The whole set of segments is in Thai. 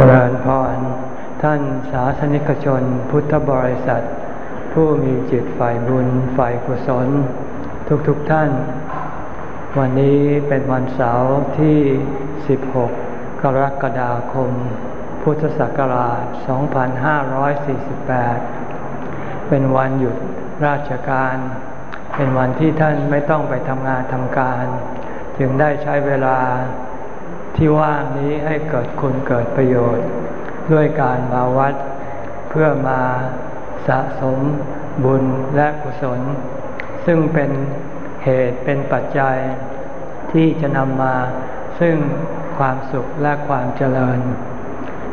จริญพร ท่านสาธนิกชนพุทธบริษัท ผู้มีจิตฝ่ายบุญฝ่ายกุศล ทุกๆทท่าน วันนี้เป็นวันเสาร์ที่ 16 กรกฎาคม พุทธศักราช 2548 เป็นวันหยุดราชการ เป็นวันที่ท่านไม่ต้องไปทำงานทำการ จึงได้ใช้เวลา ที่ว่างนี้ให้เกิดคุณเกิดประโยชน์ ด้วยการมาวัด เพื่อมาสะสมบุญและกุศล ซึ่งเป็นเหตุเป็นปัจจัย ที่จะนำมาซึ่งความสุขและความเจริญ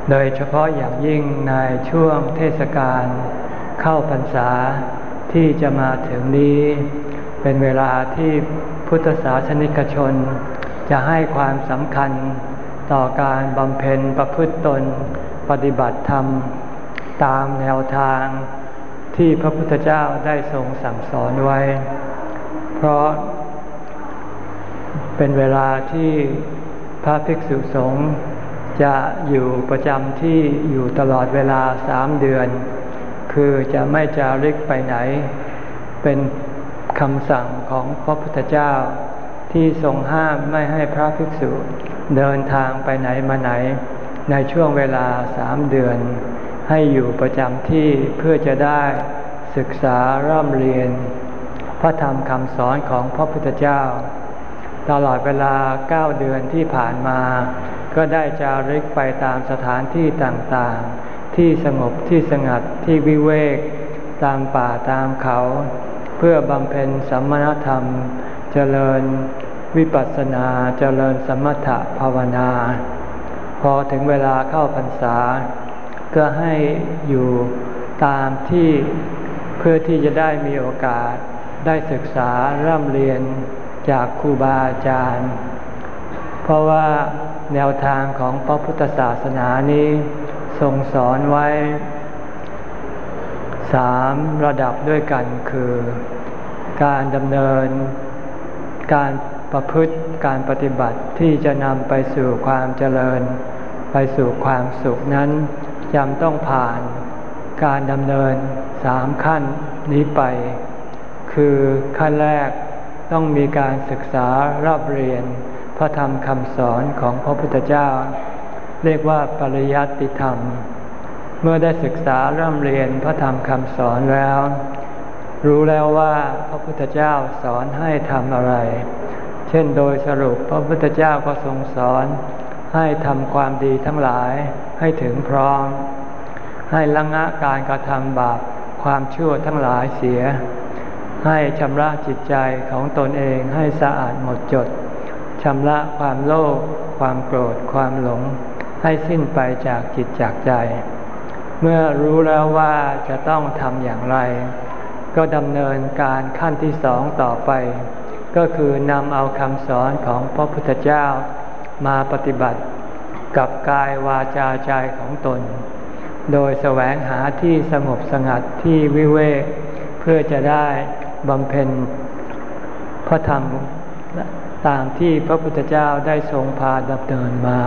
โดยเฉพาะอย่างยิ่งในช่วงเทศกาลเข้าพรรษาที่จะมาถึงนี้ เป็นเวลาที่พุทธศาสนิกชน จะให้ความสำคัญต่อการบำเพ็ญประพฤติตนปฏิบัติธรรม ตามแนวทางที่พระพุทธเจ้าได้ทรงสั่งสอนไว้ เพราะ เป็นเวลาที่พระภิกษุสงฆ์จะอยู่ประจำที่อยู่ตลอดเวลาสามเดือน คือจะไม่จาริกไปไหน เป็นคำสั่งของพระพุทธเจ้า ที่ทรงห้ามไม่ให้พระภิกษุเดินทางไปไหนมาไหน ในช่วงเวลาสามเดือน ให้อยู่ประจำที่เพื่อจะได้ศึกษาร่ำเรียน พระธรรมคำสอนของพระพุทธเจ้า ตลอดเวลาเก้าเดือนที่ผ่านมา ก็ได้จาริกไปตามสถานที่ต่างๆ ที่สงบที่สงัดที่วิเวก ตามป่าตามเขา เพื่อบำเพ็ญสัมมณธรรมเจริญ วิปัสสนาเจริญสมถะภาวนา พอถึงเวลาเข้าพรรษา ก็ให้อยู่ตามที่เพื่อที่จะได้มีโอกาสได้ศึกษาร่ำเรียนจากครูบาอาจารย์ เพราะว่าแนวทางของพระพุทธศาสนานี้ทรงสอนไว้สามระดับด้วยกันคือ การดำเนินการ ประพฤติการปฏิบัติที่จะนำไปสู่ความเจริญ ไปสู่ความสุขนั้นจำต้องผ่านการดำเนินสามขั้นนี้ไป คือขั้นแรกต้องมีการศึกษารอบเรียน พระธรรมคำสอนของพระพุทธเจ้า เรียกว่าปริยัติธรรม เมื่อได้ศึกษาร่ำเรียนพระธรรมคำสอนแล้ว รู้แล้วว่าพระพุทธเจ้าสอนให้ทำอะไร เช่นโดยสรุปพระพุทธเจ้าก็ทรงสอน ให้ทำความดีทั้งหลายให้ถึงพร้อม ให้ละงะการกระทำบาปความชั่วทั้งหลายเสีย ให้ชำระจิตใจของตนเองให้สะอาดหมดจดชำระความโลภความโกรธความหลง ให้สิ้นไปจากจิตจากใจ เมื่อรู้แล้วว่าจะต้องทำอย่างไร ก็ดำเนินการขั้นที่สองต่อไป ก็คือนำเอาคำสอนของพระพุทธเจ้ามาปฏิบัติกับกายวาจาใจของตน โดยแสวงหาที่สงบสงัดที่วิเวกเพื่อจะได้บำเพ็ญพระธรรมตามที่พระพุทธเจ้าได้ทรงพาดำเนินมา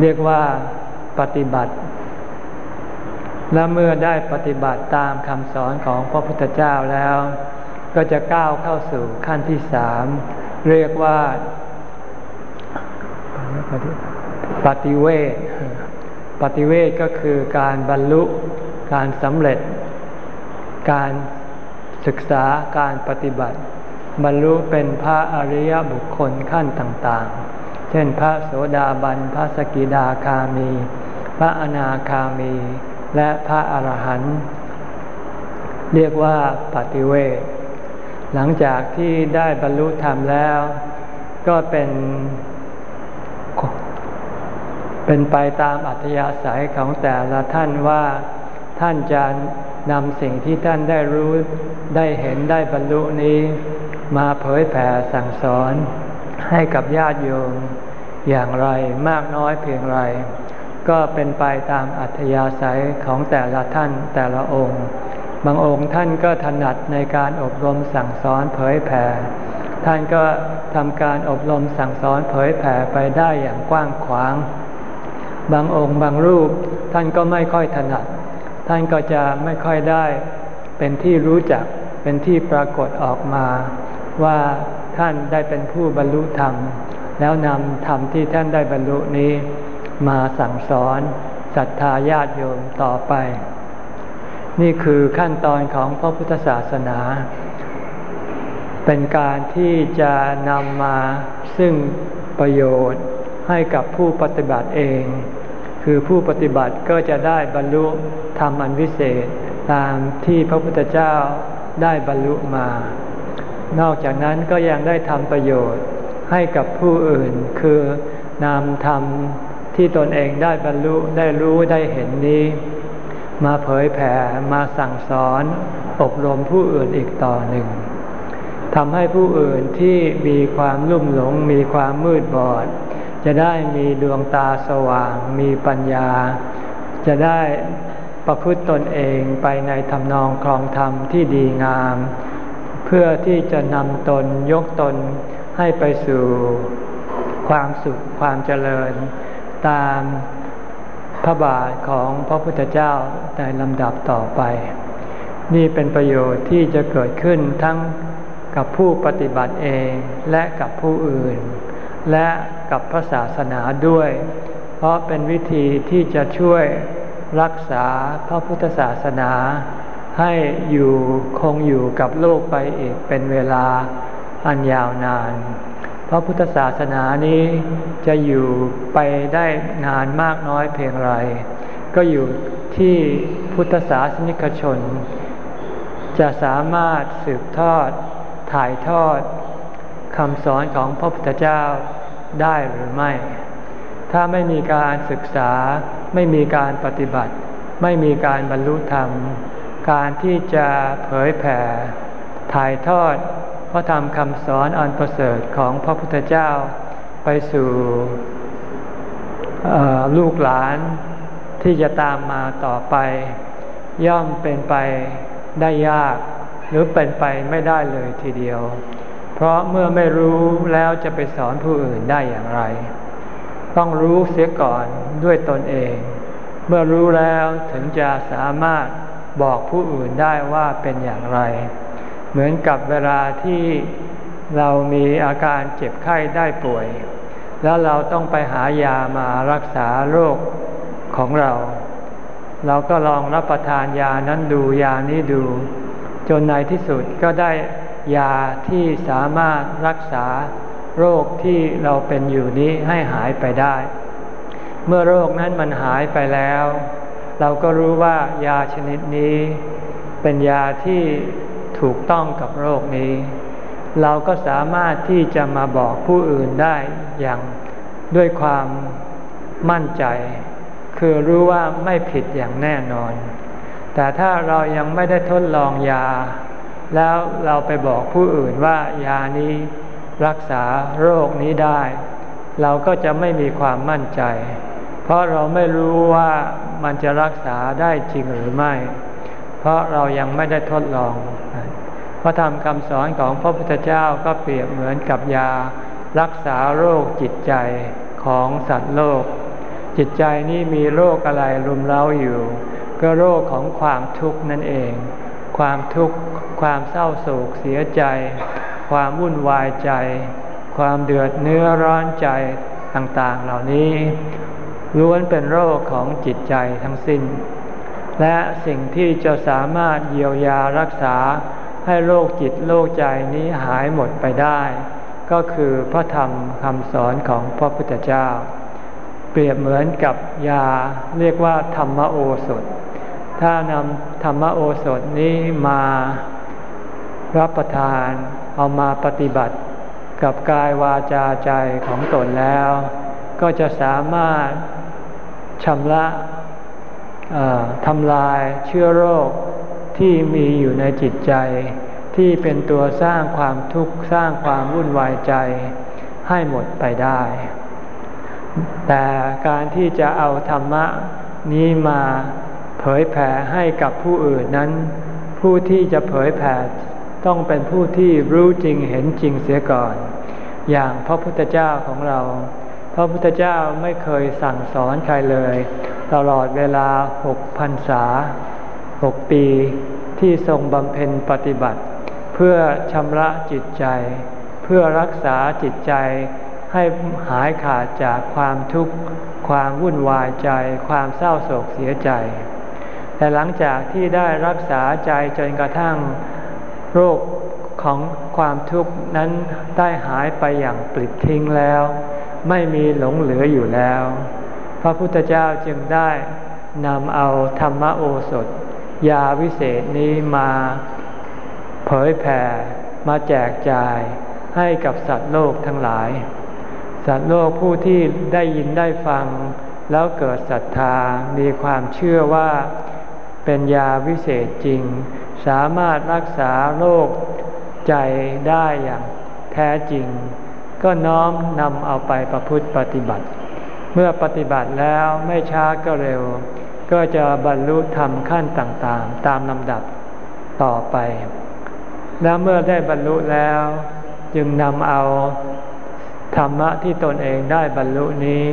เรียกว่าปฏิบัติ และเมื่อได้ปฏิบัติตามคำสอนของพระพุทธเจ้าแล้ว ก็จะก้าวเข้าสู่ขั้นที่สามเรียกว่าปฏิเวทปฏิเวทก็คือการบรรลุการสำเร็จ การศึกษาการปฏิบัติ บรรลุเป็นพระอริยบุคคลขั้นต่างๆ เช่นพระโสดาบัน พระสกิดาคามี พระอนาคามี และพระอรหันต์เรียกว่าปฏิเวท หลังจากที่ได้บรรลุธรรมแล้ว ก็เป็น เป็นไปตามอัธยาศัยของแต่ละท่านว่าท่านจะนำสิ่งที่ท่านได้รู้ได้เห็นได้บรรลุนี้ มาเผยแผ่สั่งสอนให้กับญาติโยมอย่างไรมากน้อยเพียงไร ก็เป็นไปตามอัธยาศัยของแต่ละท่านแต่ละองค์ บางองค์ท่านก็ถนัดในการอบรมสั่งสอนเผยแผ่ ท่านก็ทำการอบรมสั่งสอนเผยแผ่ไปได้อย่างกว้างขวาง บางองค์บางรูปท่านก็ไม่ค่อยถนัด ท่านก็จะไม่ค่อยได้ เป็นที่รู้จักเป็นที่ปรากฏออกมา ว่าท่านได้เป็นผู้บรรลุธรรม แล้วนำธรรมที่ท่านได้บรรลุนี้ มาสั่งสอนศรัทธาญาติโยมต่อไป นี่คือขั้นตอนของพระพุทธศาสนา เป็นการที่จะนำมาซึ่งประโยชน์ให้กับผู้ปฏิบัติเอง คือผู้ปฏิบัติก็จะได้บรรลุธรรมอันวิเศษตามที่พระพุทธเจ้าได้บรรลุมา นอกจากนั้นก็ยังได้ทำประโยชน์ให้กับผู้อื่น คือนำธรรมที่ตนเองได้บรรลุได้รู้ได้เห็นนี้ มาเผยแผ่มาสั่งสอนอบรมผู้อื่นอีกต่อหนึ่งทำให้ผู้อื่นที่มีความลุ่มหลงมีความมืดบอด จะได้มีดวงตาสว่าง มีปัญญา จะได้ประพฤติตนเองไปในทำนองครองธรรมที่ดีงาม เพื่อที่จะนำตนยกตนให้ไปสู่ความสุขความเจริญ ตาม พระบาทของพระพุทธเจ้าในลำดับต่อไป นี่เป็นประโยชน์ที่จะเกิดขึ้นทั้งกับผู้ปฏิบัติเองและกับผู้อื่น และกับพระศาสนาด้วย เพราะเป็นวิธีที่จะช่วยรักษาพระพุทธศาสนา ให้อยู่คงอยู่กับโลกไปอีกเป็นเวลาอันยาวนาน พระพุทธศาสนานี้จะอยู่ไปได้นานมากน้อยเพียงไร ก็อยู่ที่พุทธศาสนิกชน จะสามารถสืบทอดถ่ายทอดคำสอนของพระพุทธเจ้าได้หรือไม่ ถ้าไม่มีการศึกษาไม่มีการปฏิบัติ ไม่มีการบรรลุธรรม การที่จะเผยแผ่ถ่ายทอด พระธรรมคำสอนอันประเสริฐของพระพุทธเจ้าไปสู่ลูกหลานที่จะตามมาต่อไป ย่อมเป็นไปได้ยาก หรือเป็นไปไม่ได้เลยทีเดียว เพราะเมื่อไม่รู้แล้วจะไปสอนผู้อื่นได้อย่างไร ต้องรู้เสียก่อนด้วยตนเอง เมื่อรู้แล้วถึงจะสามารถบอกผู้อื่นได้ว่าเป็นอย่างไร เหมือนกับเวลาที่เรามีอาการเจ็บไข้ได้ป่วย แล้วเราต้องไปหายามารักษาโรคของเรา เราก็ลองรับประทานยานั้นดูยานี้ดู จนในที่สุดก็ได้ยาที่สามารถรักษาโรคที่เราเป็นอยู่นี้ให้หายไปได้ เมื่อโรคนั้นมันหายไปแล้ว เราก็รู้ว่ายาชนิดนี้ เป็นยาที่ ถูกต้องกับโรคนี้ เราก็สามารถที่จะมาบอกผู้อื่นได้อย่างด้วยความมั่นใจ คือรู้ว่าไม่ผิดอย่างแน่นอน แต่ถ้าเรายังไม่ได้ทดลองยา แล้วเราไปบอกผู้อื่นว่ายานี้รักษาโรคนี้ได้ เราก็จะไม่มีความมั่นใจ เพราะเราไม่รู้ว่ามันจะรักษาได้จริงหรือไม่ เพราะเรายังไม่ได้ทดลอง ระธรรมคำสอนของพระพุทธเจ้าก็เปรียบเหมือนกับยา รักษาโรคจิตใจของสัตว์โลก จิตใจนี้มีโรคอะไรรุมเร้าอยู่ ก็โรคของความทุกข์นั่นเอง ความทุกข์ความเศร้าโศกเสียใจ ความวุ่นวายใจ ความเดือดเนื้อร้อนใจต่างๆ เหล่านี้ล้วนเป็นโรคของจิตใจทั้งสิ้น และสิ่งที่จะสามารถเยียวยารักษา ให้โรคจิตโรคใจนี้หายหมดไปได้ ก็คือพระธรรมคำสอนของพระพุทธเจ้า เปรียบเหมือนกับยาเรียกว่าธรรมโอสถ ถ้านำธรรมโอสถนี้มารับประทานเอามาปฏิบัติกับกายวาจาใจของตนแล้ว ก็จะสามารถชำระทำลายเชื้อโรค ที่มีอยู่ในจิตใจ ที่เป็นตัวสร้างความทุกข์สร้างความวุ่นวายใจ ให้หมดไปได้ แต่การที่จะเอาธรรมะนี้มาเผยแผ่ให้กับผู้อื่นนั้น ผู้ที่จะเผยแผ่ต้องเป็นผู้ที่รู้จริงเห็นจริงเสียก่อน อย่างพระพุทธเจ้าของเรา พระพุทธเจ้าไม่เคยสั่งสอนใครเลย ตลอดเวลาหกพันษา หกปีที่ทรงบำเพ็ญปฏิบัติ เพื่อชำระจิตใจ เพื่อรักษาจิตใจให้หายขาดจากความทุกข์ ความวุ่นวายใจ ความเศร้าโศกเสียใจ แต่หลังจากที่ได้รักษาใจจนกระทั่งโรคของความทุกข์นั้นได้หายไปอย่างปลิดทิ้งแล้ว ไม่มีหลงเหลืออยู่แล้ว พระพุทธเจ้าจึงได้นำเอาธรรมโอสถ ยาวิเศษนี้มาเผยแผ่มาแจกจ่ายให้กับสัตว์โลกทั้งหลาย สัตว์โลกผู้ที่ได้ยินได้ฟัง แล้วเกิดศรัทธามีความเชื่อว่าเป็นยาวิเศษจริง สามารถรักษาโรคใจได้อย่างแท้จริง ก็น้อมนำเอาไปประพฤติปฏิบัติ เมื่อปฏิบัติแล้วไม่ช้าก็เร็ว ก็จะบรรลุธรรมขั้นต่างๆ ตามลำดับต่อไป แล้วเมื่อได้บรรลุแล้ว จึงนำเอาธรรมะที่ตนเองได้บรรลุนี้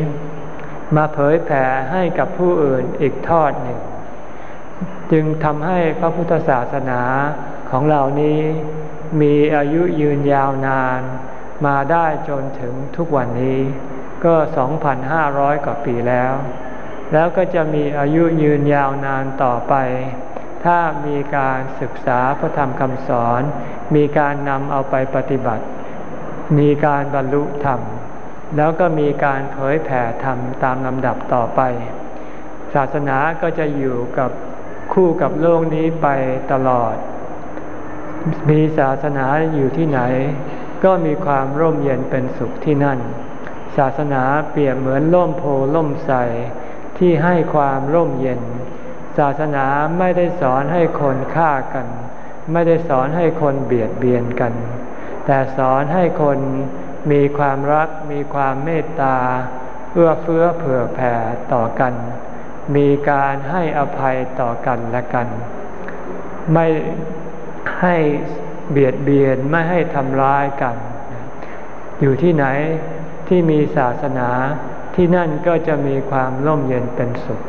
มาเผยแผ่ให้กับผู้อื่นอีกทอดหนึ่ง จึงทำให้พระพุทธศาสนาของเรานี้มีอายุยืนยาวนาน มาได้จนถึงทุกวันนี้ ก็ 2,500 กว่าปีแล้ว แล้วก็จะมีอายุยืนยาวนานต่อไป ถ้ามีการศึกษาพระธรรมคำสอน มีการนำเอาไปปฏิบัติ มีการบรรลุธรรม แล้วก็มีการเผยแผ่ธรรมตามลำดับต่อไป ศาสนาก็จะอยู่กับคู่กับโลกนี้ไปตลอด มีศาสนาอยู่ที่ไหน ก็มีความร่มเย็นเป็นสุขที่นั่น ศาสนาเปรียบเหมือนล่มโพล่มใส ที่ให้ความร่มเย็น ศาสนาไม่ได้สอนให้คนฆ่ากัน ไม่ได้สอนให้คนเบียดเบียนกัน แต่สอนให้คนมีความรัก มีความเมตตา เอื้อเฟื้อเผื่อแผ่ต่อกัน มีการให้อภัยต่อกันและกัน ไม่ให้เบียดเบียนไม่ให้ทำร้ายกัน อยู่ที่ไหนที่มีศาสนา ที่นั่นก็จะมีความร่มเย็นเป็นสุข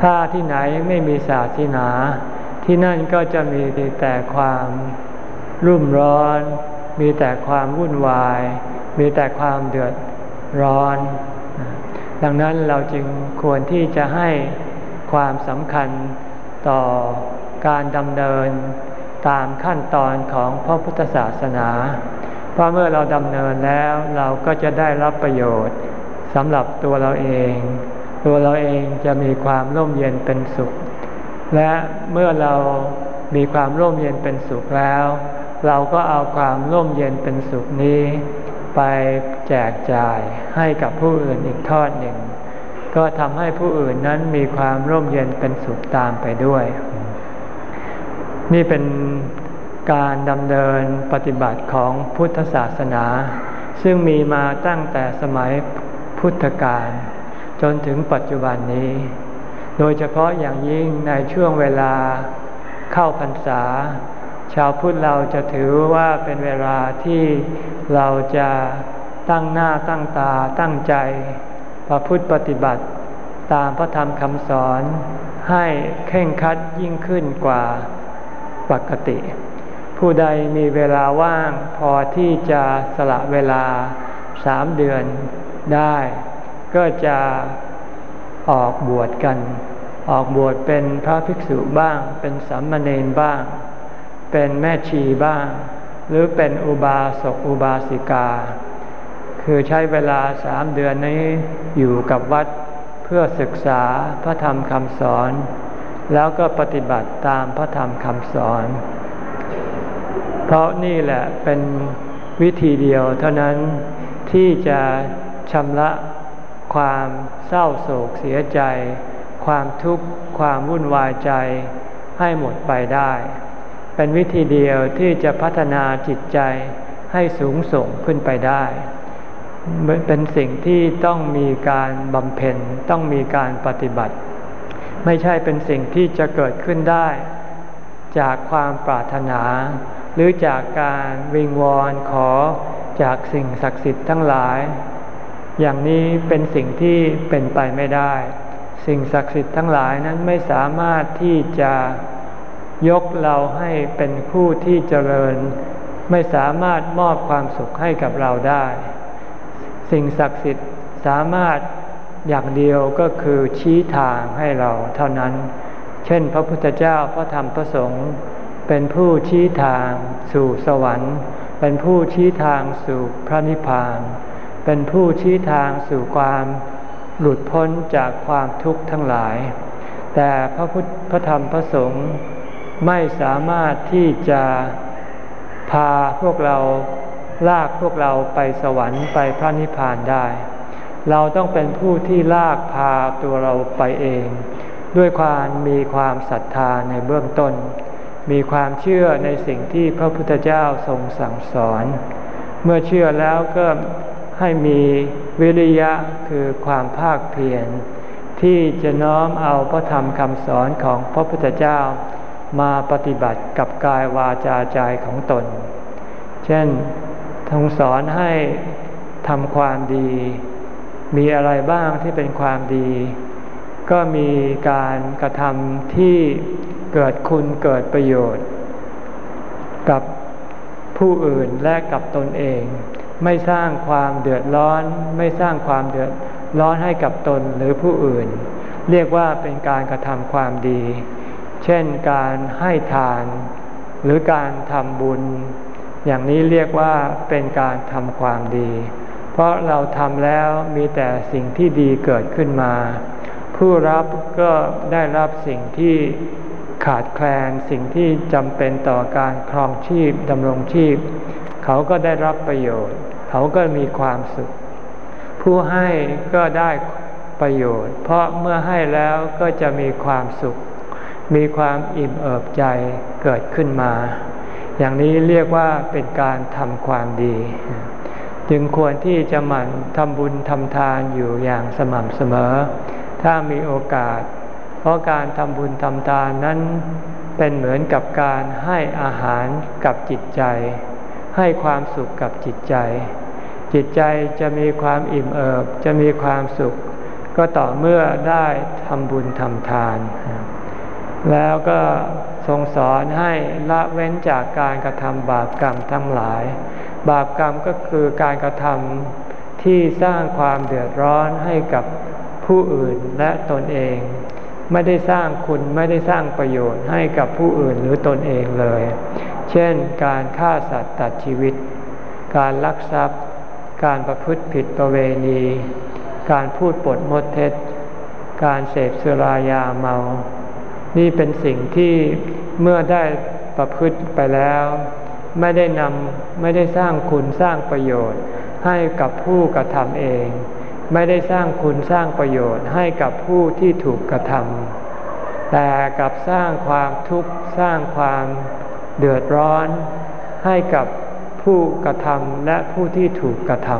ถ้าที่ไหนไม่มีศาสนา ที่นั่นก็จะมีแต่ความรุ่มร้อน มีแต่ความวุ่นวาย มีแต่ความเดือดร้อน ดังนั้นเราจึงควรที่จะให้ความสำคัญต่อการดำเนินตามขั้นตอนของพระพุทธศาสนา เพราะเมื่อเราดำเนินแล้วเราก็จะได้รับประโยชน์ สำหรับตัวเราเอง ตัวเราเองจะมีความร่มเย็นเป็นสุข และเมื่อเรามีความร่มเย็นเป็นสุขแล้ว เราก็เอาความร่มเย็นเป็นสุขนี้ ไปแจกจ่ายให้กับผู้อื่นอีกทอดหนึ่ง ก็ทำให้ผู้อื่นนั้นมีความร่มเย็นเป็นสุขตามไปด้วย นี่เป็นการดำเนินปฏิบัติของพุทธศาสนา ซึ่งมีมาตั้งแต่สมัย พุทธกาลจนถึงปัจจุบันนี้ โดยเฉพาะอย่างยิ่งในช่วงเวลาเข้าพรรษา ชาวพุทธเราจะถือว่าเป็นเวลาที่เราจะตั้งหน้าตั้งตาตั้งใจประพฤติปฏิบัติตามพระธรรมคำสอนให้เข่งคัดยิ่งขึ้นกว่าปกติ ผู้ใดมีเวลาว่างพอที่จะสละเวลาสามเดือน ได้ ก็จะออกบวชกัน ออกบวชเป็นพระภิกษุบ้าง เป็นสัมมาเนนบ้าง เป็นแม่ชีบ้าง หรือเป็นอุบาสกอุบาสิกา คือใช้เวลาสามเดือนนี้อยู่กับวัดเพื่อศึกษาพระธรรมคำสอน แล้วก็ปฏิบัติตามพระธรรมคำสอน เพราะนี่แหละเป็นวิธีเดียวเท่านั้นที่จะ ชำระความเศร้าโศกเสียใจ ความทุกข์ความวุ่นวายใจให้หมดไปได้ เป็นวิธีเดียวที่จะพัฒนาจิตใจให้สูงส่งขึ้นไปได้ เป็นสิ่งที่ต้องมีการบำเพ็ญต้องมีการปฏิบัติ ไม่ใช่เป็นสิ่งที่จะเกิดขึ้นได้ จากความปรารถนา หรือจากการวิงวอนขอจากสิ่งศักดิ์สิทธิ์ทั้งหลาย อย่างนี้เป็นสิ่งที่เป็นไปไม่ได้ สิ่งศักดิ์สิทธิ์ทั้งหลายนั้นไม่สามารถที่จะยกเราให้เป็นผู้ที่เจริญ ไม่สามารถมอบความสุขให้กับเราได้ สิ่งศักดิ์สิทธิ์สามารถอย่างเดียวก็คือชี้ทางให้เราเท่านั้น เช่น พระพุทธเจ้าพระธรรมพระสงฆ์เป็นผู้ชี้ทางสู่สวรรค์ เป็นผู้ชี้ทางสู่พระนิพพาน เป็นผู้ชี้ทางสู่ความหลุดพ้นจากความทุกข์ทั้งหลาย แต่พระพุทธพระธรรมพระสงฆ์ไม่สามารถที่จะพาพวกเราลากพวกเราไปสวรรค์ไปพระนิพพานได้ เราต้องเป็นผู้ที่ลากพาตัวเราไปเอง ด้วยความมีความศรัทธาในเบื้องต้น มีความเชื่อในสิ่งที่พระพุทธเจ้าทรงสั่งสอน เมื่อเชื่อแล้วก็ ให้มีวิริยะคือความภาคเพียรที่จะน้อมเอาพระธรรมคำสอนของพระพุทธเจ้ามาปฏิบัติกับกายวาจาใจของตน เช่นทรงสอนให้ทำความดี มีอะไรบ้างที่เป็นความดี ก็มีการกระทำที่เกิดคุณเกิดประโยชน์ กับผู้อื่นและกับตนเอง ไม่สร้างความเดือดร้อน ไม่สร้างความเดือดร้อนให้กับตนหรือผู้อื่น เรียกว่าเป็นการกระทำความดี เช่นการให้ทาน หรือการทำบุญ อย่างนี้เรียกว่าเป็นการทำความดี เพราะเราทำแล้วมีแต่สิ่งที่ดีเกิดขึ้นมา ผู้รับก็ได้รับสิ่งที่ขาดแคลนสิ่งที่จำเป็นต่อการครองชีพดำรงชีพ เขาก็ได้รับประโยชน์ เขาก็มีความสุข ผู้ให้ก็ได้ประโยชน์ เพราะเมื่อให้แล้วก็จะมีความสุข มีความอิ่มเอิบใจเกิดขึ้นมา อย่างนี้เรียกว่าเป็นการทำความดี จึงควรที่จะหมั่นทำบุญทำทานอยู่อย่างสม่ำเสมอ ถ้ามีโอกาส เพราะการทำบุญทำทานนั้นเป็นเหมือนกับการให้อาหารกับจิตใจ ให้ความสุขกับจิตใจ จิตใจจะมีความอิ่มเอิบจะมีความสุข ก็ต่อเมื่อได้ทำบุญทำทาน แล้วก็ทรงสอนให้ละเว้นจากการกระทำบาปกรรมทั้งหลาย บาปกรรมก็คือการกระทำที่สร้างความเดือดร้อนให้กับผู้อื่นและตนเอง ไม่ได้สร้างคุณไม่ได้สร้างประโยชน์ให้กับผู้อื่นหรือตนเองเลย เช่นการฆ่าสัตว์ตัดชีวิต การลักทรัพย์ การประพฤติผิดประเวณี การพูดปดมดเท็จ การเสพสุรายาเมา นี่เป็นสิ่งที่เมื่อได้ประพฤติไปแล้ว ไม่ได้นำไม่ได้สร้างคุณสร้างประโยชน์ ให้กับผู้กระทำเอง ไม่ได้สร้างคุณสร้างประโยชน์ให้กับผู้ที่ถูกกระทำแต่กับสร้างความทุกข์สร้างความเดือดร้อนให้กับ ผู้กระทำและผู้ที่ถูกกระท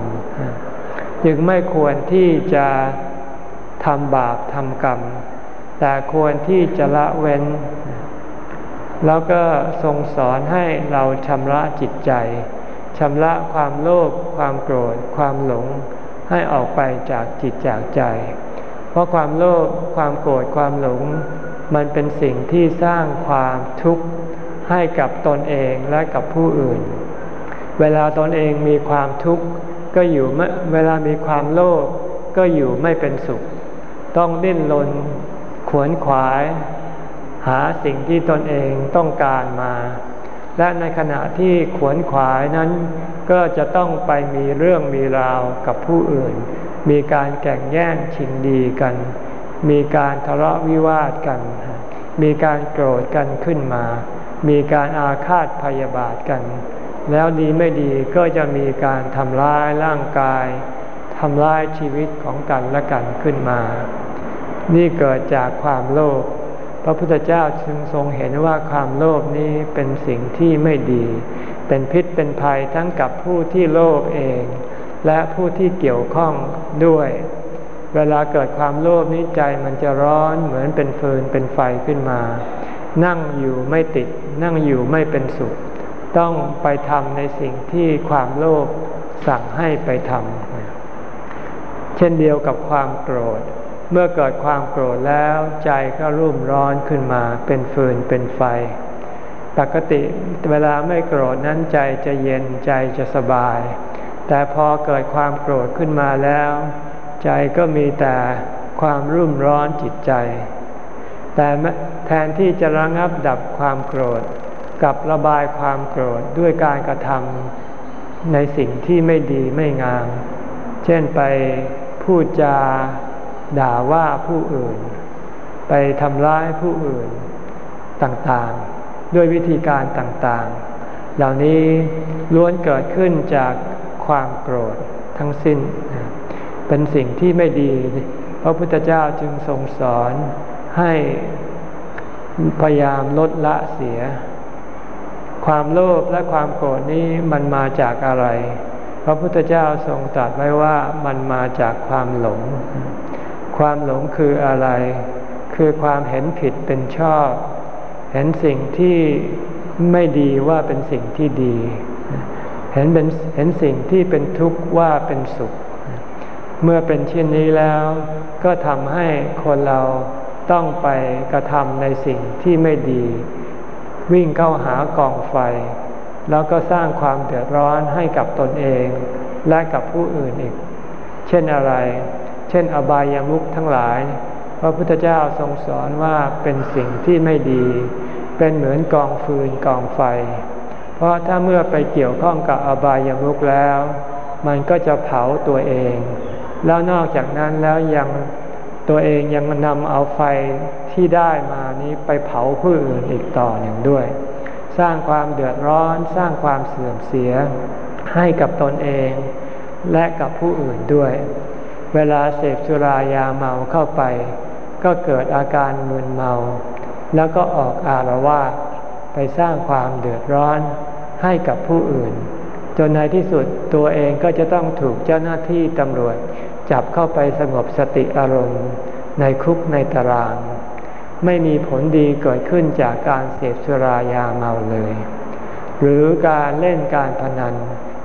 ำจึงไม่ควรที่จะทำบาปทำกรรม แต่ควรที่จะละเว้น แล้วก็ทรงสอนให้เราชำระจิตใจชำระความโลภความโกรธ ความหลงให้ออกไปจากจิตจากใจ เพราะความโลภความโกรธความหลง มันเป็นสิ่งที่สร้างความทุกข์ให้กับตนเองและกับผู้อื่น เวลาตนเองมีความทุกข์ก็อยู่เวลามีความโลภก็อยู่ไม่เป็นสุข ต้องดิ้นรนขวนขวาย หาสิ่งที่ตนเองต้องการมา และในขณะที่ขวนขวายนั้น ก็จะต้องไปมีเรื่องมีราวกับผู้อื่น มีการแข่งแย่งชิงดีกัน มีการทะเลาะวิวาทกัน มีการโกรธกันขึ้นมา มีการอาฆาตพยาบาทกัน แล้วดีไม่ดีก็จะมีการทำร้ายร่างกายทำร้ายชีวิตของกันและกันขึ้นมา นี่เกิดจากความโลภพระพุทธเจ้าจึงทรงเห็นว่าความโลภนี้เป็นสิ่งที่ไม่ดี เป็นพิษเป็นภัยทั้งกับผู้ที่โลภเอง และผู้ที่เกี่ยวข้องด้วย เวลาเกิดความโลภนี้ใจมันจะร้อนเหมือนเป็นฟืนเป็นไฟขึ้นมา นั่งอยู่ไม่ติด นั่งอยู่ไม่เป็นสุข ต้องไปทำในสิ่งที่ความโลภสั่งให้ไปทำเช่นเดียวกับความโกรธ เมื่อเกิดความโกรธแล้วใจก็รุ่มร้อนขึ้นมา เป็นฟืนเป็นไฟ ปกติเวลาไม่โกรธนั้นใจจะเย็นใจจะสบาย แต่พอเกิดความโกรธขึ้นมาแล้ว ใจก็มีแต่ความรุ่มร้อนจิตใจ แต่แทนที่จะระงับดับความโกรธ กับระบายความโกรธด้วยการกระทำในสิ่งที่ไม่ดีไม่งาม เช่นไปพูดจาด่าว่าผู้อื่น ไปทำร้ายผู้อื่นต่างๆ ด้วยวิธีการต่างๆ เหล่านี้ล้วนเกิดขึ้นจากความโกรธทั้งสิ้น เป็นสิ่งที่ไม่ดี พระพุทธเจ้าจึงทรงสอนให้พยายามลดละเสีย ความโลภและความโกรธนี้มันมาจากอะไร พระพุทธเจ้าทรงตรัสไว้ว่ามันมาจากความหลง ความหลงคืออะไร คือความเห็นผิดเป็นชอบ เห็นสิ่งที่ไม่ดีว่าเป็นสิ่งที่ดี เห็นเป็นเห็นสิ่งที่เป็นทุกข์ว่าเป็นสุข เมื่อเป็นเช่นนี้แล้ว ก็ทำให้คนเราต้องไปกระทำในสิ่งที่ไม่ดี วิ่งเข้าหากองไฟ แล้วก็สร้างความเดือดร้อนให้กับตนเองและกับผู้อื่นอีก เช่นอะไร เช่นอบายามุขทั้งหลาย พระพุทธเจ้าทรงสอนว่าเป็นสิ่งที่ไม่ดี เป็นเหมือนกองฟืนกองไฟ เพราะถ้าเมื่อไปเกี่ยวข้องกับอบายามุขแล้ว มันก็จะเผาตัวเอง แล้วนอกจากนั้นแล้วยัง ตัวเองยังนำเอาไฟที่ได้มานี้ไปเผาผู้อื่นอีกต่อหนึ่งด้วย สร้างความเดือดร้อนสร้างความเสื่อมเสีย ให้กับตนเองและกับผู้อื่นด้วย เวลาเสพสุรายาเมาเข้าไป ก็เกิดอาการมึนเมา แล้วก็ออกอารวาสไปสร้างความเดือดร้อนให้กับผู้อื่น จนในที่สุดตัวเองก็จะต้องถูกเจ้าหน้าที่ตำรวจ จับเข้าไปสงบสติอารมณ์ ในคุกในตาราง ไม่มีผลดีเกิดขึ้นจากการเสพสุรายาเมาเลย หรือการเล่นการพนัน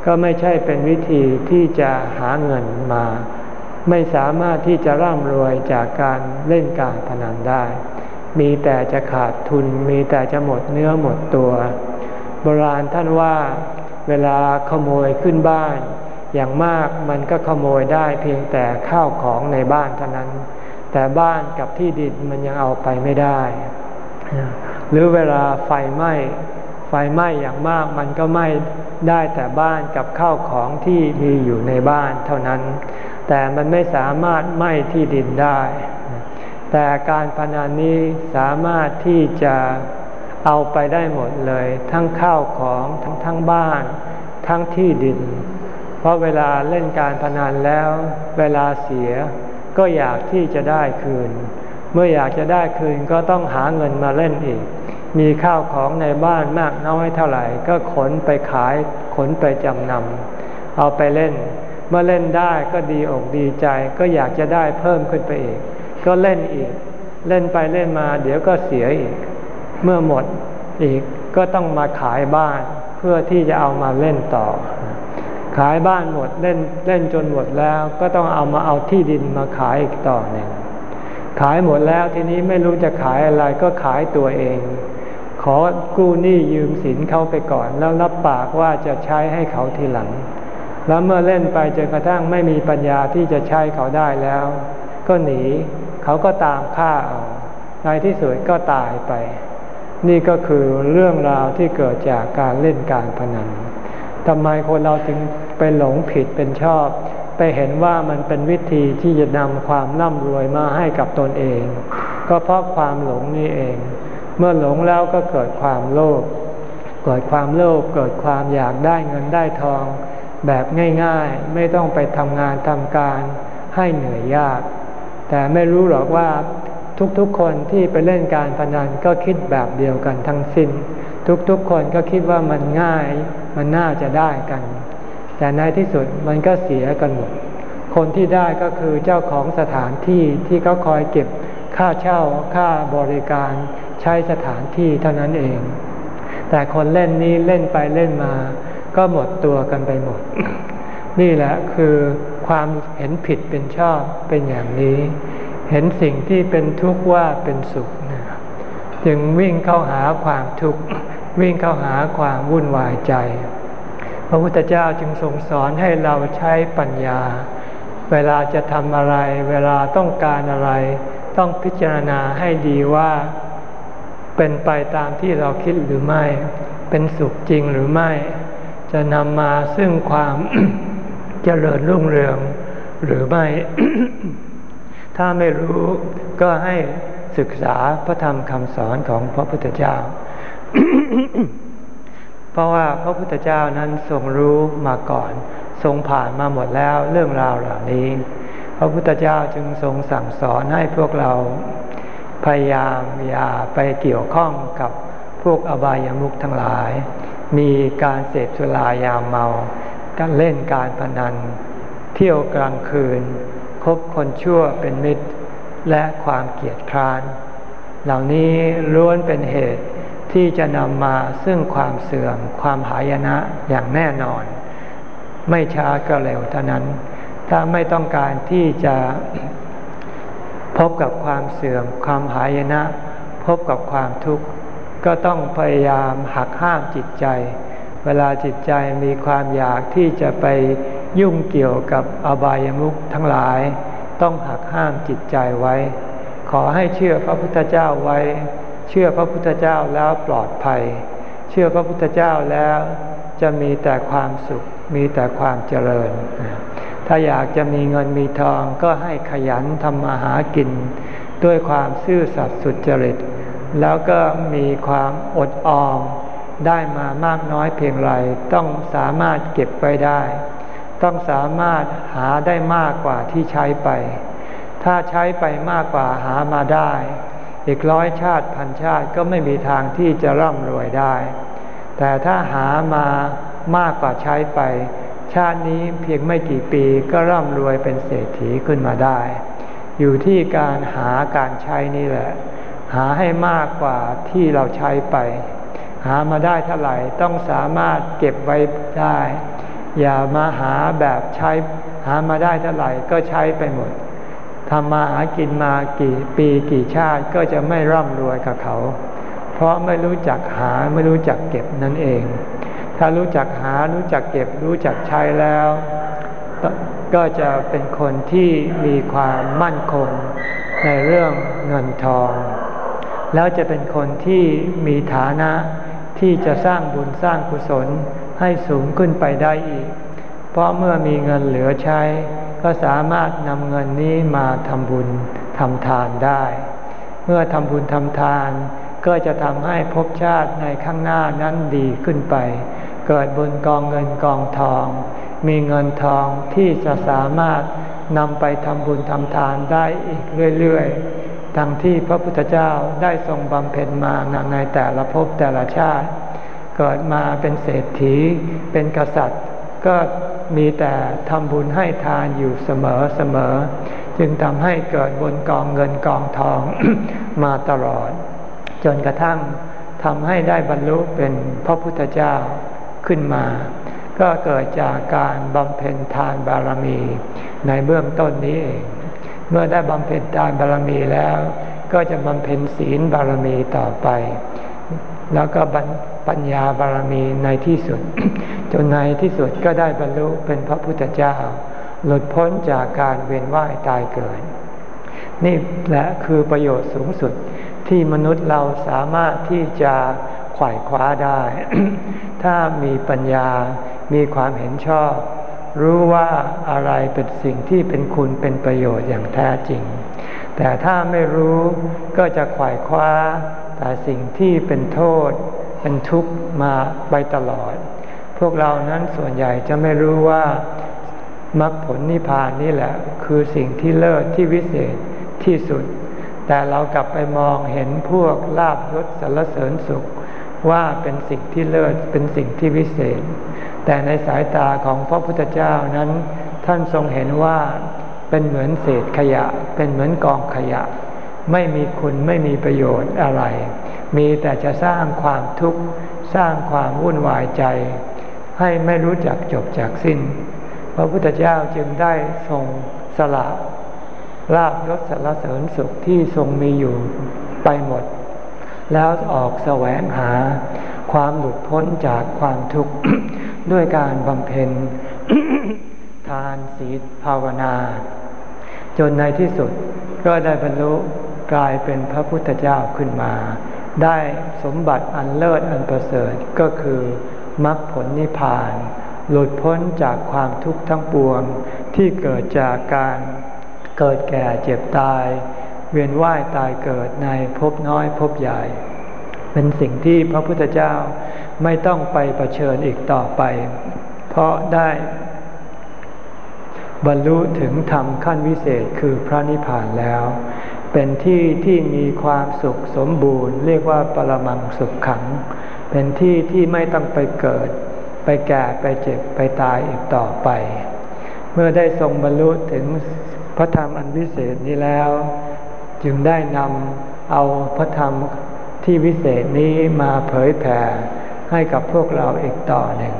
ก็ไม่ใช่เป็นวิธีที่จะหาเงินมา ไม่สามารถที่จะร่ำรวยจากการเล่นการพนันได้ มีแต่จะขาดทุนมีแต่จะหมดเนื้อหมดตัว โบราณท่านว่าเวลาขโมยขึ้นบ้าน อย่างมากมันก็ขโมยได้เพียงแต่ข้าวของในบ้านเท่านั้น แต่บ้านกับที่ดินมันยังเอาไปไม่ได้ หรือเวลาไฟไหม้ไฟไหม้อย่างมากมันก็ไหม้ได้แต่บ้านกับข้าวของที่มีอยู่ในบ้านเท่านั้น แต่มันไม่สามารถไหม้ที่ดินได้ แต่การพนันนี้สามารถที่จะเอาไปได้หมดเลย ทั้งข้าวของทั้งทั้งบ้าน ทั้งที่ดิน เพราะเวลาเล่นการพนันแล้ว เวลาเสียก็อยากที่จะได้คืน เมื่ออยากจะได้คืนก็ต้องหาเงินมาเล่นอีก มีข้าวของในบ้านมากน้อยเท่าไหร่ ก็ขนไปขายขนไปจำนำเอาไปเล่น เมื่อเล่นได้ก็ดีอกดีใจ ก็อยากจะได้เพิ่มขึ้นไปอีก ก็เล่นอีก เล่นไปเล่นมา เดี๋ยวก็เสียอีก เมื่อหมดอีกก็ต้องมาขายบ้านเพื่อที่จะเอามาเล่นต่อ ขายบ้านหมดเล่นเล่นจนหมดแล้วก็ต้องเอามาเอาที่ดินมาขายอีกต่อหนึ่งขายหมดแล้วทีนี้ไม่รู้จะขายอะไรก็ขายตัวเอง ขอกู้หนี้ยืมสินเขาไปก่อน แล้วรับปากว่าจะใช้ให้เขาทีหลัง แล้วเมื่อเล่นไปจนกระทั่งไม่มีปัญญาที่จะใช้เขาได้แล้ว ก็หนีเขาก็ตามฆ่าเอาในที่สุดก็ตายไป นี่ก็คือเรื่องราวที่เกิดจากการเล่นการพนันทำไมคนเราจึง ไปหลงผิดเป็นชอบ ไปเห็นว่ามันเป็นวิธีที่จะนำความร่ำรวยมาให้กับตนเอง ก็เพราะความหลงนี่เอง เมื่อหลงแล้วก็เกิดความโลภเกิดความโลภเกิดความอยากได้เงินได้ทอง แบบง่ายๆ ไม่ต้องไปทำงานทำการให้เหนื่อยยาก แต่ไม่รู้หรอกว่าทุกๆ คนที่ไปเล่นการพนันก็คิดแบบเดียวกันทั้งสิ้น ทุกๆ คนก็คิดว่ามันง่าย มันน่าจะได้กัน แต่ในที่สุดมันก็เสียกันหมด คนที่ได้ก็คือเจ้าของสถานที่ที่เขาคอยเก็บค่าเช่าค่าบริการใช้สถานที่เท่านั้นเอง แต่คนเล่นนี้เล่นไปเล่นมา ก็หมดตัวกันไปหมด นี่แหละคือความเห็นผิดเป็นชอบเป็นอย่างนี้ เห็นสิ่งที่เป็นทุกข์ว่าเป็นสุขนะจึงวิ่งเข้าหาความทุกข์วิ่งเข้าหาความวุ่นวายใจ พระพุทธเจ้าจึงทรงสอนให้เราใช้ปัญญา เวลาจะทำอะไร เวลาต้องการอะไร ต้องพิจารณาให้ดีว่า เป็นไปตามที่เราคิดหรือไม่ เป็นสุขจริงหรือไม่ จะนำมาซึ่งความเจริญรุ่งเรืองหรือไม่ ถ้าไม่รู้ก็ให้ศึกษาพระธรรมคำสอนของพระพุทธเจ้า ราะว่าพระพุทธเจ้านั้นทรงรู้มาก่อน ทรงผ่านมาหมดแล้วเรื่องราวเหล่านี้ พระพุทธเจ้าจึงทรงสั่งสอนให้พวกเราพยายามอย่าไปเกี่ยวข้องกับพวกอบายามุขทั้งหลาย มีการเสพสุรายามเมา การเล่นการพนัน เที่ยวกลางคืน คบคนชั่วเป็นมิตร และความเกียดคร้าน เหล่านี้ล้วนเป็นเหตุ ที่จะนำมาซึ่งความเสื่อมความหายนะอย่างแน่นอน ไม่ช้าก็เร็วเท่านั้น ถ้าไม่ต้องการที่จะพบกับความเสื่อมความหายนะ พบกับความทุกข์ ก็ต้องพยายามหักห้ามจิตใจ เวลาจิตใจมีความอยากที่จะไปยุ่งเกี่ยวกับอบายามุขทั้งหลาย ต้องหักห้ามจิตใจไว้ ขอให้เชื่อพระพุทธเจ้าไว้ เชื่อพระพุทธเจ้าแล้วปลอดภัย เชื่อพระพุทธเจ้าแล้วจะมีแต่ความสุขมีแต่ความเจริญ ถ้าอยากจะมีเงินมีทองก็ให้ขยันทำมาหากิน ด้วยความซื่อสัตย์สุจริต แล้วก็มีความอดออมได้มามากน้อยเพียงไรต้องสามารถเก็บไว้ได้ ต้องสามารถหาได้มากกว่าที่ใช้ไป ถ้าใช้ไปมากกว่าหามาได้ อีกร้อยชาติพันชาติก็ไม่มีทางที่จะร่ำรวยได้ แต่ถ้าหามามากกว่าใช้ไป ชาตินี้เพียงไม่กี่ปีก็ร่ำรวยเป็นเศรษฐีขึ้นมาได้ อยู่ที่การหาการใช้นี่แหละ หาให้มากกว่าที่เราใช้ไป หามาได้เท่าไหร่ต้องสามารถเก็บไว้ได้ อย่ามาหาแบบใช้ หามาได้เท่าไหร่ก็ใช้ไปหมด ทำมาหากินมากี่ปีกี่ชาติก็จะไม่ร่ำรวยกับเขา เพราะไม่รู้จักหาไม่รู้จักเก็บนั่นเอง ถ้ารู้จักหารู้จักเก็บรู้จักใช้แล้ว ก็จะเป็นคนที่มีความมั่นคงในเรื่องเงินทอง แล้วจะเป็นคนที่มีฐานะที่จะสร้างบุญสร้างกุศลให้สูงขึ้นไปได้อีก เพราะเมื่อมีเงินเหลือใช้ ก็สามารถนำเงินนี้มาทำบุญทำทานได้ เมื่อทำบุญทำทาน ก็จะทำให้ภพชาติในข้างหน้านั้นดีขึ้นไป เกิดบนกองเงินกองทอง มีเงินทองที่จะสามารถนำไปทำบุญทำทานได้อีกเรื่อยๆดังที่พระพุทธเจ้าได้ทรงบำเพ็ญมาในแต่ละภพแต่ละชาติ เกิดมาเป็นเศรษฐีเป็นกษัตริย์ ก็ มีแต่ทำบุญให้ทานอยู่เสมอเสมอ จึงทำให้เกิดบนกองเงินกองทองมาตลอด จนกระทั่งทำให้ได้บรรลุเป็นพระพุทธเจ้าขึ้นมา ก็เกิดจากการบำเพ็ญทานบารมีในเบื้องต้นนี้เอง เมื่อได้บำเพ็ญทานบารมีแล้ว ก็จะบำเพ็ญศีลบารมีต่อไป แล้วก็ปัญญาบารมีในที่สุด จนในที่สุดก็ได้บรรลุเป็นพระพุทธเจ้า หลุดพ้นจากการเวียนว่ายตายเกิด นี่แหละคือประโยชน์สูงสุดที่มนุษย์เราสามารถที่จะไขวายคว้าได้ ถ้ามีปัญญา มีความเห็นชอบ รู้ว่าอะไรเป็นสิ่งที่เป็นคุณเป็นประโยชน์อย่างแท้จริง แต่ถ้าไม่รู้ก็จะไขวายคว้า แต่สิ่งที่เป็นโทษ เป็นทุกข์มาไปตลอด พวกเรานั้นส่วนใหญ่จะไม่รู้ว่ามรรคผลนิพพานนี่แหละ คือสิ่งที่เลิศที่วิเศษที่สุด แต่เรากลับไปมองเห็นพวกลาบยศสรรเสริญสุข ว่าเป็นสิ่งที่เลิศเป็นสิ่งที่วิเศษ แต่ในสายตาของพระพุทธเจ้านั้น ท่านทรงเห็นว่าเป็นเหมือนเศษขยะ เป็นเหมือนกองขยะ ไม่มีคุณไม่มีประโยชน์อะไร มีแต่จะสร้างความทุกข์สร้างความวุ่นวายใจ ให้ไม่รู้จักจบจากสิ้น พระพุทธเจ้าจึงได้ทรงสละลาบยศสารเสริญสุขที่ทรงมีอยู่ไปหมด แล้วออกแสวงหาความหลุดพ้นจากความทุกข์ ด้วยการบำเพ็ญทานศีลภาวนา จนในที่สุดก็ได้บรรลุกลายเป็นพระพุทธเจ้าขึ้นมา ได้สมบัติอันเลิศอันประเสริฐก็คือ มรรคผลนิพพาน หลุดพ้นจากความทุกข์ทั้งปวงที่เกิดจากการเกิดแก่เจ็บตาย เวียนว่ายตายเกิดในภพน้อยภพใหญ่ เป็นสิ่งที่พระพุทธเจ้าไม่ต้องไปประเชิญอีกต่อไป เพราะได้บรรลุถึงธรรมขั้นวิเศษคือพระนิพพานแล้ว เป็นที่ที่มีความสุขสมบูรณ์ เรียกว่าปรมังสุขขัง เป็นที่ที่ไม่ต้องไปเกิด ไปแก่ไปเจ็บไปตายอีกต่อไป เมื่อได้ทรงบรรลุถึงพระธรรมอันวิเศษนี้แล้ว จึงได้นำเอาพระธรรมที่วิเศษนี้มาเผยแผ่ให้กับพวกเราอีกต่อหนึ่ง